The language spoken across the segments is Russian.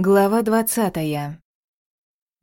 Глава двадцатая.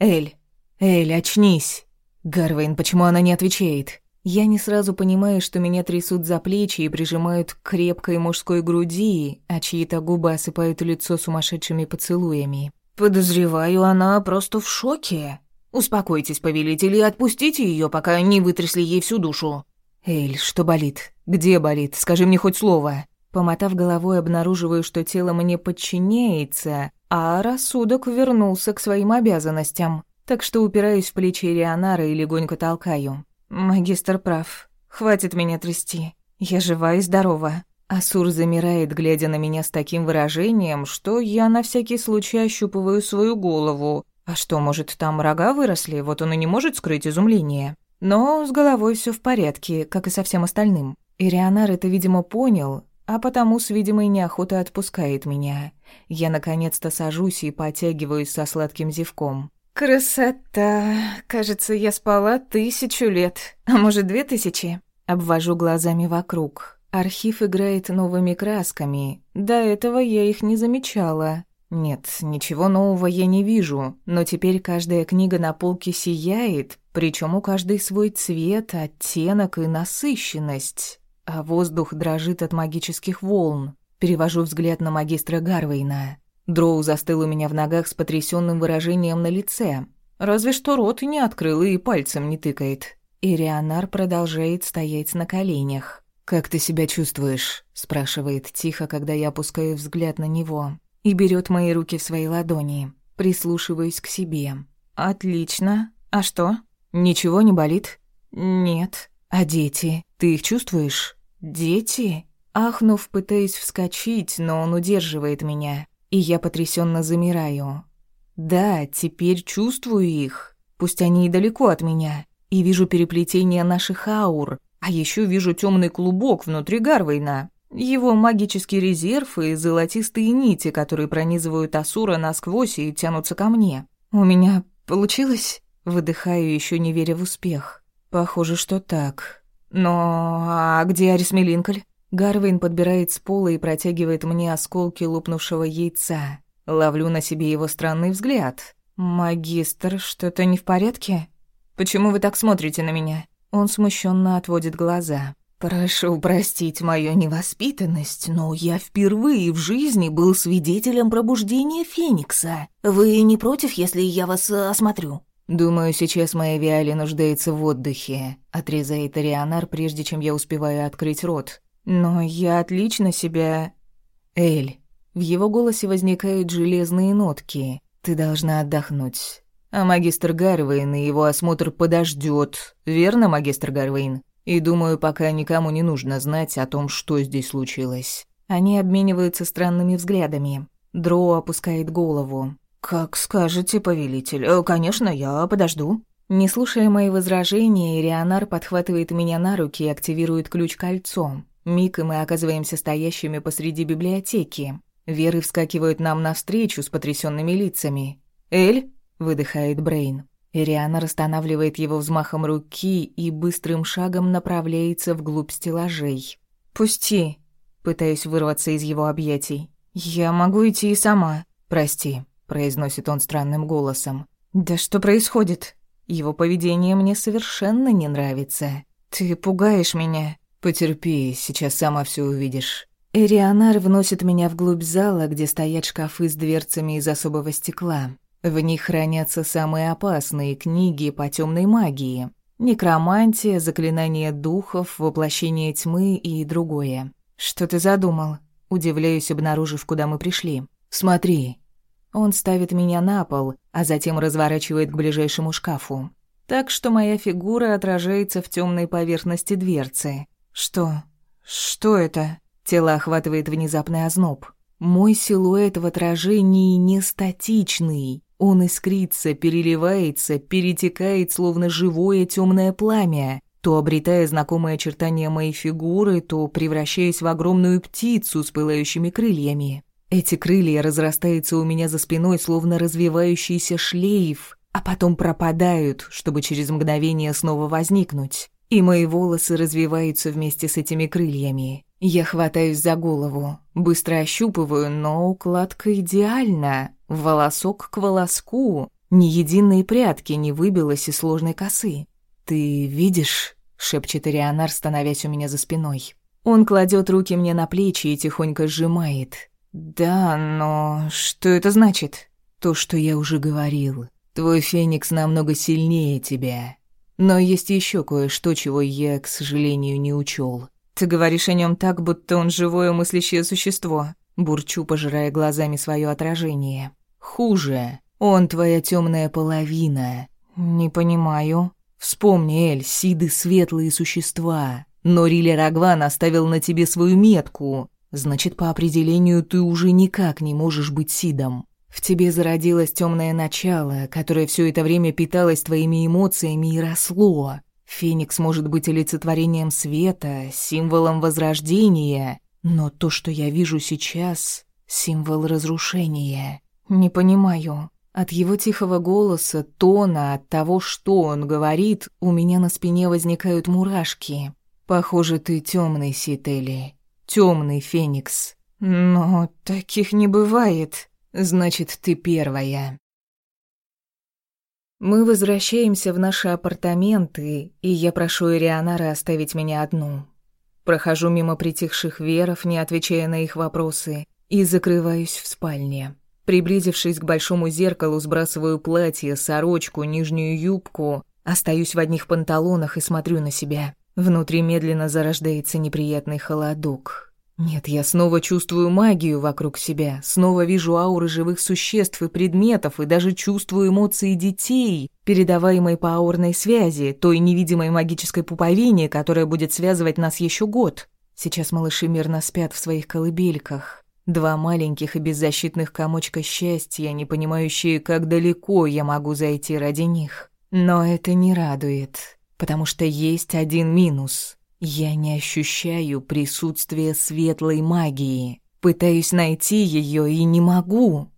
«Эль, Эль, очнись!» Гарвейн, почему она не отвечает? Я не сразу понимаю, что меня трясут за плечи и прижимают к крепкой мужской груди, а чьи-то губы осыпают лицо сумасшедшими поцелуями. Подозреваю, она просто в шоке. Успокойтесь, повелитель, и отпустите ее, пока не вытрясли ей всю душу. Эль, что болит? Где болит? Скажи мне хоть слово. Помотав головой, обнаруживаю, что тело мне подчиняется, а рассудок вернулся к своим обязанностям. Так что упираюсь в плечи Рионара и легонько толкаю. «Магистр прав. Хватит меня трясти. Я жива и здорова». Асур замирает, глядя на меня с таким выражением, что я на всякий случай ощупываю свою голову. А что, может, там рога выросли, вот он и не может скрыть изумление. Но с головой все в порядке, как и со всем остальным. Ирионар это, видимо, понял а потому с видимой неохотой отпускает меня. Я наконец-то сажусь и потягиваюсь со сладким зевком. «Красота! Кажется, я спала тысячу лет, а может, две тысячи?» Обвожу глазами вокруг. Архив играет новыми красками. До этого я их не замечала. Нет, ничего нового я не вижу, но теперь каждая книга на полке сияет, причем у каждой свой цвет, оттенок и насыщенность а воздух дрожит от магических волн. Перевожу взгляд на магистра Гарвейна. Дроу застыл у меня в ногах с потрясенным выражением на лице. Разве что рот не открыл и пальцем не тыкает. И Рионар продолжает стоять на коленях. «Как ты себя чувствуешь?» – спрашивает тихо, когда я опускаю взгляд на него. И берет мои руки в свои ладони. Прислушиваюсь к себе. «Отлично. А что?» «Ничего не болит?» «Нет». «А дети? Ты их чувствуешь?» «Дети?» Ахнув, пытаясь вскочить, но он удерживает меня, и я потрясенно замираю. «Да, теперь чувствую их, пусть они и далеко от меня, и вижу переплетение наших аур, а еще вижу темный клубок внутри Гарвейна, его магический резерв и золотистые нити, которые пронизывают Асура насквозь и тянутся ко мне. У меня получилось?» Выдыхаю, еще не веря в успех. «Похоже, что так». «Но... а где Арисми Линколь?» Гарвин подбирает с пола и протягивает мне осколки лопнувшего яйца. Ловлю на себе его странный взгляд. «Магистр, что-то не в порядке? Почему вы так смотрите на меня?» Он смущенно отводит глаза. «Прошу простить мою невоспитанность, но я впервые в жизни был свидетелем пробуждения Феникса. Вы не против, если я вас э, осмотрю?» «Думаю, сейчас моя Виали нуждается в отдыхе», — отрезает Рионар, прежде чем я успеваю открыть рот. «Но я отлично себя...» «Эль». В его голосе возникают железные нотки. «Ты должна отдохнуть. А магистр Гарвейн и его осмотр подождет, Верно, магистр Гарвейн? И думаю, пока никому не нужно знать о том, что здесь случилось». Они обмениваются странными взглядами. Дроу опускает голову. «Как скажете, повелитель. Э, конечно, я подожду». Не слушая мои возражения, Ирионар подхватывает меня на руки и активирует ключ кольцом. Миг, и мы оказываемся стоящими посреди библиотеки. Веры вскакивают нам навстречу с потрясенными лицами. «Эль?» — выдыхает Брейн. Ириана останавливает его взмахом руки и быстрым шагом направляется вглубь стеллажей. «Пусти!» — пытаюсь вырваться из его объятий. «Я могу идти и сама. Прости» произносит он странным голосом. Да что происходит? Его поведение мне совершенно не нравится. Ты пугаешь меня. Потерпи, сейчас сама все увидишь. Эрионар вносит меня вглубь зала, где стоят шкафы с дверцами из особого стекла. В них хранятся самые опасные книги по темной магии. Некромантия, заклинание духов, воплощение тьмы и другое. Что ты задумал? Удивляюсь, обнаружив, куда мы пришли. Смотри, он ставит меня на пол, а затем разворачивает к ближайшему шкафу. Так что моя фигура отражается в темной поверхности дверцы. Что? Что это? Тело охватывает внезапный озноб. Мой силуэт в отражении не статичный. Он искрится, переливается, перетекает, словно живое темное пламя, то обретая знакомые очертания моей фигуры, то превращаясь в огромную птицу с пылающими крыльями. Эти крылья разрастаются у меня за спиной, словно развивающийся шлейф, а потом пропадают, чтобы через мгновение снова возникнуть. И мои волосы развиваются вместе с этими крыльями. Я хватаюсь за голову, быстро ощупываю, но укладка идеальна. волосок к волоску, ни единой прядки не выбилось из сложной косы. «Ты видишь?» — шепчет Ирианар, становясь у меня за спиной. Он кладет руки мне на плечи и тихонько сжимает. «Да, но что это значит?» «То, что я уже говорил. Твой феникс намного сильнее тебя. Но есть еще кое-что, чего я, к сожалению, не учел. Ты говоришь о нем так, будто он живое мыслящее существо. Бурчу, пожирая глазами свое отражение. Хуже. Он твоя темная половина. Не понимаю. Вспомни, Эль, Сиды — светлые существа. Но Рили Рагван оставил на тебе свою метку. Значит, по определению ты уже никак не можешь быть Сидом. В тебе зародилось темное начало, которое все это время питалось твоими эмоциями и росло. Феникс может быть олицетворением света, символом возрождения, но то, что я вижу сейчас, символ разрушения. Не понимаю. От его тихого голоса, тона, от того, что он говорит, у меня на спине возникают мурашки. Похоже, ты темный, Сители. Темный Феникс. Но таких не бывает. Значит, ты первая. Мы возвращаемся в наши апартаменты, и я прошу Ирианара оставить меня одну. Прохожу мимо притихших веров, не отвечая на их вопросы, и закрываюсь в спальне. Приблизившись к большому зеркалу, сбрасываю платье, сорочку, нижнюю юбку, остаюсь в одних панталонах и смотрю на себя. Внутри медленно зарождается неприятный холодок. Нет, я снова чувствую магию вокруг себя, снова вижу ауры живых существ и предметов, и даже чувствую эмоции детей, передаваемой по аурной связи, той невидимой магической пуповине, которая будет связывать нас еще год. Сейчас малыши мирно спят в своих колыбельках. Два маленьких и беззащитных комочка счастья, не понимающие, как далеко я могу зайти ради них. Но это не радует, потому что есть один минус — я не ощущаю присутствия светлой магии. Пытаюсь найти ее и не могу.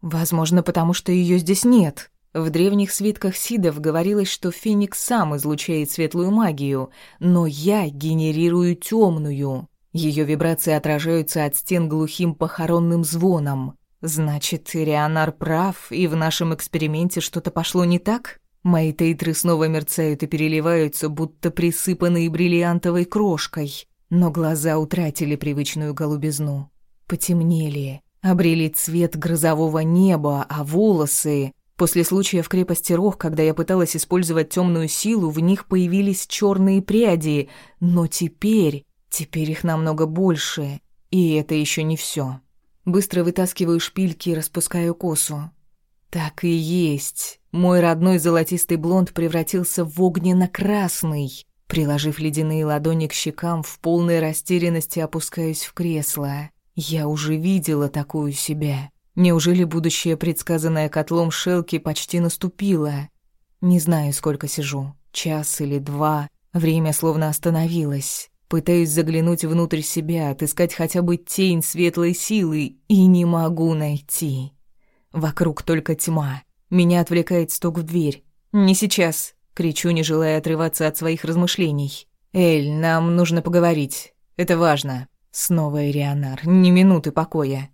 Возможно, потому что ее здесь нет. В древних свитках Сидов говорилось, что Феникс сам излучает светлую магию, но я генерирую темную. Ее вибрации отражаются от стен глухим похоронным звоном. Значит, Ирианар прав, и в нашем эксперименте что-то пошло не так? Мои тейтры снова мерцают и переливаются, будто присыпанные бриллиантовой крошкой, но глаза утратили привычную голубизну. Потемнели, обрели цвет грозового неба, а волосы... После случая в крепости Рох, когда я пыталась использовать темную силу, в них появились черные пряди, но теперь... Теперь их намного больше, и это еще не все. Быстро вытаскиваю шпильки и распускаю косу. Так и есть. Мой родной золотистый блонд превратился в огненно-красный. Приложив ледяные ладони к щекам, в полной растерянности опускаюсь в кресло. Я уже видела такую себя. Неужели будущее, предсказанное котлом Шелки, почти наступило? Не знаю, сколько сижу. Час или два. Время словно остановилось. Пытаюсь заглянуть внутрь себя, отыскать хотя бы тень светлой силы, и не могу найти. Вокруг только тьма. Меня отвлекает стук в дверь. «Не сейчас», — кричу, не желая отрываться от своих размышлений. «Эль, нам нужно поговорить. Это важно». Снова Ирианар. Ни минуты покоя.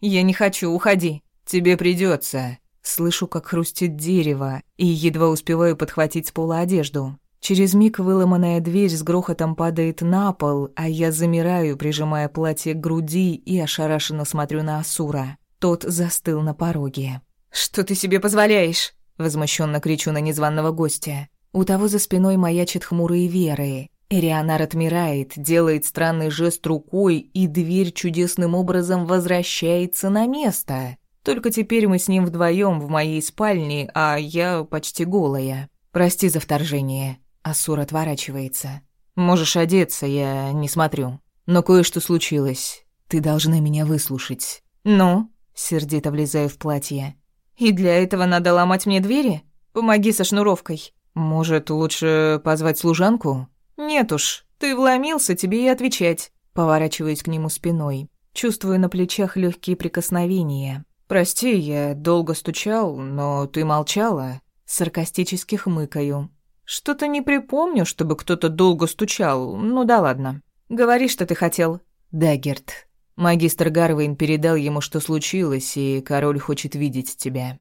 «Я не хочу, уходи». «Тебе придется. Слышу, как хрустит дерево, и едва успеваю подхватить с пола одежду. Через миг выломанная дверь с грохотом падает на пол, а я замираю, прижимая платье к груди и ошарашенно смотрю на Асура. Тот застыл на пороге. «Что ты себе позволяешь?» Возмущенно кричу на незваного гостя. У того за спиной маячит хмурые веры. Эрианар отмирает, делает странный жест рукой, и дверь чудесным образом возвращается на место. Только теперь мы с ним вдвоем в моей спальне, а я почти голая. Прости за вторжение. Асур отворачивается. Можешь одеться, я не смотрю. Но кое-что случилось. Ты должна меня выслушать. Ну? сердито влезаю в платье. «И для этого надо ломать мне двери? Помоги со шнуровкой». «Может, лучше позвать служанку?» «Нет уж, ты вломился, тебе и отвечать». Поворачиваюсь к нему спиной. Чувствую на плечах легкие прикосновения. «Прости, я долго стучал, но ты молчала». Саркастически хмыкаю. «Что-то не припомню, чтобы кто-то долго стучал. Ну да ладно. Говори, что ты хотел». «Даггерт, Магистр Гарвейн передал ему, что случилось, и король хочет видеть тебя».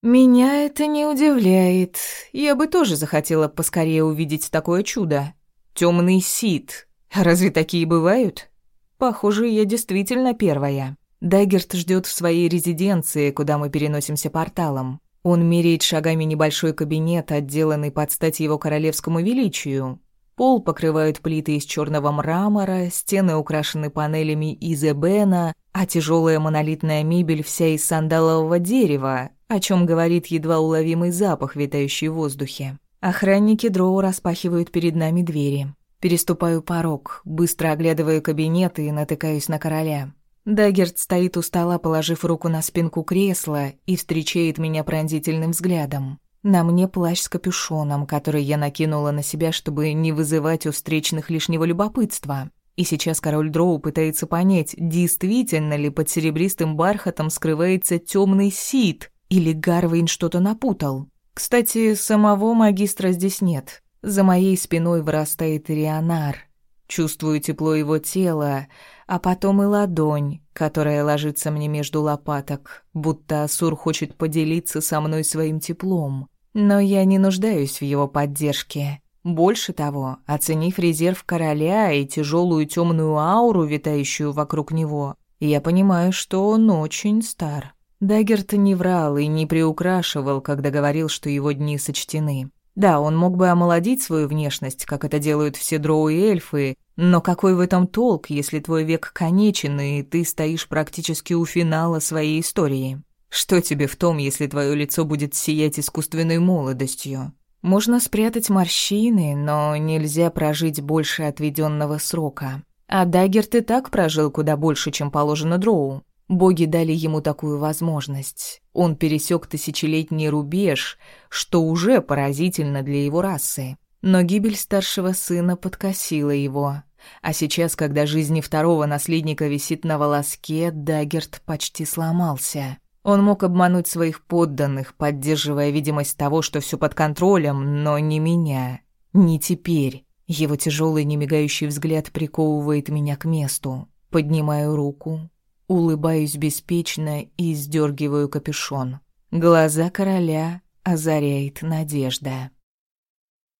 «Меня это не удивляет. Я бы тоже захотела поскорее увидеть такое чудо. Темный сит. Разве такие бывают? Похоже, я действительно первая». Даггерт ждет в своей резиденции, куда мы переносимся порталом. Он меряет шагами небольшой кабинет, отделанный под стать его королевскому величию. Пол покрывают плиты из черного мрамора, стены украшены панелями из эбена, а тяжелая монолитная мебель вся из сандалового дерева, о чем говорит едва уловимый запах, витающий в воздухе. Охранники дроу распахивают перед нами двери. Переступаю порог, быстро оглядываю кабинет и натыкаюсь на короля. Даггерт стоит у стола, положив руку на спинку кресла и встречает меня пронзительным взглядом. На мне плащ с капюшоном, который я накинула на себя, чтобы не вызывать у встречных лишнего любопытства. И сейчас король Дроу пытается понять, действительно ли под серебристым бархатом скрывается темный сит, или Гарвейн что-то напутал. Кстати, самого магистра здесь нет. За моей спиной вырастает Рионар. Чувствую тепло его тела, а потом и ладонь, которая ложится мне между лопаток, будто Асур хочет поделиться со мной своим теплом. Но я не нуждаюсь в его поддержке. Больше того, оценив резерв короля и тяжелую темную ауру, витающую вокруг него, я понимаю, что он очень стар. Даггерт не врал и не приукрашивал, когда говорил, что его дни сочтены. Да, он мог бы омолодить свою внешность, как это делают все дроу и эльфы, но какой в этом толк, если твой век конечен, и ты стоишь практически у финала своей истории? Что тебе в том, если твое лицо будет сиять искусственной молодостью? Можно спрятать морщины, но нельзя прожить больше отведенного срока. А Даггерт и так прожил куда больше, чем положено дроу. Боги дали ему такую возможность. Он пересек тысячелетний рубеж, что уже поразительно для его расы. Но гибель старшего сына подкосила его. А сейчас, когда жизнь второго наследника висит на волоске, Даггерт почти сломался. Он мог обмануть своих подданных, поддерживая видимость того, что все под контролем, но не меня. Не теперь. Его тяжелый немигающий взгляд приковывает меня к месту. Поднимаю руку, Улыбаюсь беспечно и сдергиваю капюшон. Глаза короля озаряет надежда.